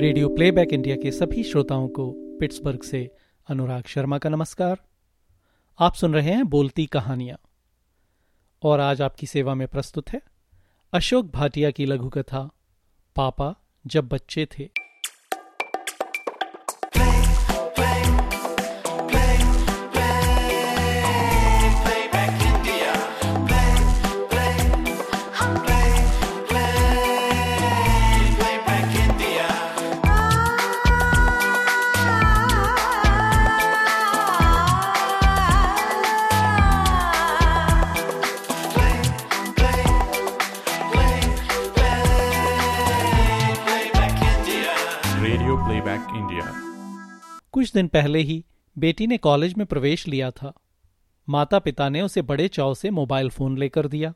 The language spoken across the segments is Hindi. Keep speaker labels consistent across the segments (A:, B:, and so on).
A: रेडियो प्लेबैक इंडिया के सभी श्रोताओं को पिट्सबर्ग से अनुराग शर्मा का नमस्कार। आप सुन रहे हैं बोलती कहानियाँ। और आज आपकी सेवा में प्रस्तुत है अशोक भाटिया की लघु कथा पापा जब बच्चे थे।
B: प्लेबैक इंडिया
A: कुछ दिन पहले ही बेटी ने कॉलेज में प्रवेश लिया था। माता पिता ने उसे बड़े चाव से मोबाइल फ़ोन लेकर दिया।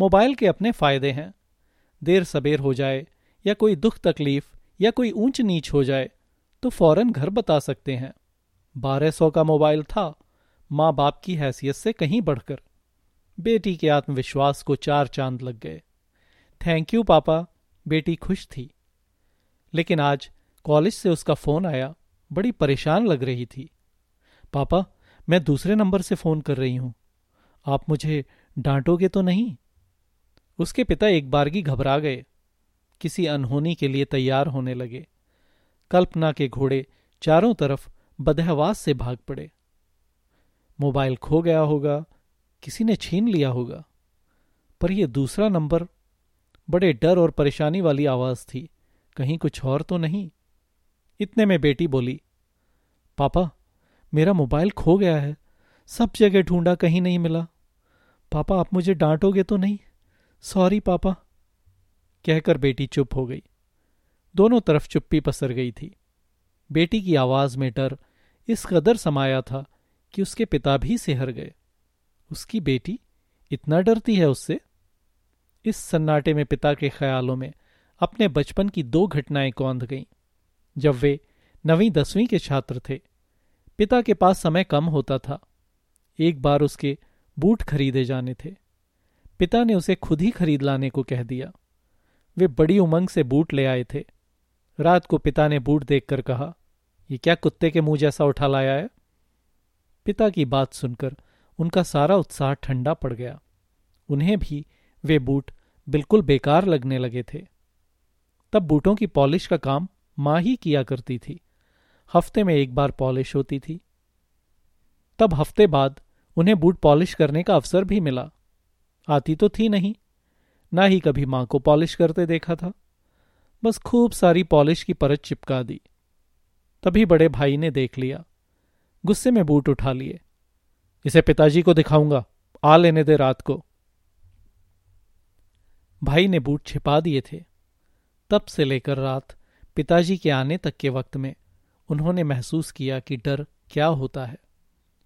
A: मोबाइल के अपने फ़ायदे हैं। देर सबेर हो जाए, या कोई दुख तकलीफ़, या कोई ऊंच नीच हो जाए तो फ़ौरन घर बता सकते हैं। बारह सौ का मोबाइल था। माँ बाप की हैसियत से कहीं बढ़कर। बेटी के आत्मविश्वास को चार चाँद लग गए। थैंक यू, पापा। बेटी खुश थी। लेकिन आज कॉलेज से उसका फ़ोन आया। बड़ी परेशान लग रही थी। पापा, मैं दूसरे नंबर से फ़ोन कर रही हूँ। आप मुझे डांटोगे तो नहीं? उसके पिता एक बारगी घबरा गए। किसी अनहोनी के लिए तैयार होने लगे। कल्पना के घोड़े चारों तरफ़ बदहवास से भाग पड़े। मोबाइल खो गया होगा। किसी ने छीन लिया होगा। पर यह दूसरा नंबर, बड़े डर और परेशानी वाली आवाज़ थी। कहीं कुछ और तो नहीं। इतने में बेटी बोली, पापा, मेरा मोबाइल खो गया है। सब जगह ढूंढा कहीं नहीं मिला। पापा, आप मुझे डांटोगे तो नहीं? सॉरी पापा. कहकर बेटी चुप हो गई। दोनों तरफ़ चुप्पी पसर गई थी। बेटी की आवाज़ में डर इस कदर समाया था कि उसके पिता भी सिहर गए। उसकी बेटी इतना डरती है उससे? इस सन्नाटे में पिता के ख्यालों में अपने बचपन की दो घटनाएँ कौंध गईं। जब वे नवीं दसवीं के छात्र थे। पिता के पास समय कम होता था। एक बार उसके बूट खरीदे जाने थे। पिता ने उसे खुद ही खरीद लाने को कह दिया। वे बड़ी उमंग से बूट ले आए थे। रात को पिता ने बूट देखकर कहा, ये क्या कुत्ते के मुँह जैसा उठा लाया है? पिता की बात सुनकर उनका सारा उत्साह ठंडा पड़ गया। उन्हें भी वे बूट बिल्कुल बेकार लगने लगे थे। तब बूटों की पॉलिश का काम माँ ही किया करती थी। हफ़्ते में एक बार पॉलिश होती थी। तब हफ़्ते बाद उन्हें बूट पॉलिश करने का अवसर भी मिला। आती तो थी नहीं। ना ही कभी माँ को पॉलिश करते देखा था। बस खूब सारी पॉलिश की परत चिपका दी। तभी बड़े भाई ने देख लिया। गुस्से में बूट उठा लिए। इसे पिताजी को दिखाऊँगा। आ लेने दे रात को। भाई ने बूट छिपा दिए थे। तब से लेकर रात पिताजी के आने तक के वक्त में उन्होंने महसूस किया कि डर क्या होता है।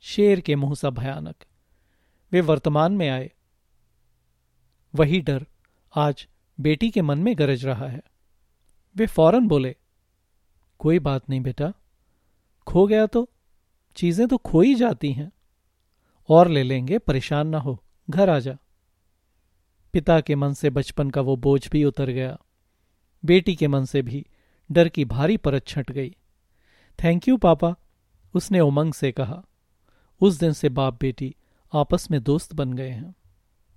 A: शेर के मुँह सा भयानक। वे वर्तमान में आए। वही डर आज बेटी के मन में गरज रहा है। वे फ़ौरन बोले, कोई बात नहीं बेटा। खो गया तो चीज़ें तो खो ही जाती हैं। और ले लेंगे, परेशान ना हो। घर आ जा। पिता के मन से बचपन का वो बोझ भी उतर गया। बेटी के मन से भी डर की भारी परत छट गई। थैंक यू पापा, उसने उमंग से कहा। उस दिन से बाप बेटी आपस में दोस्त बन गए हैं।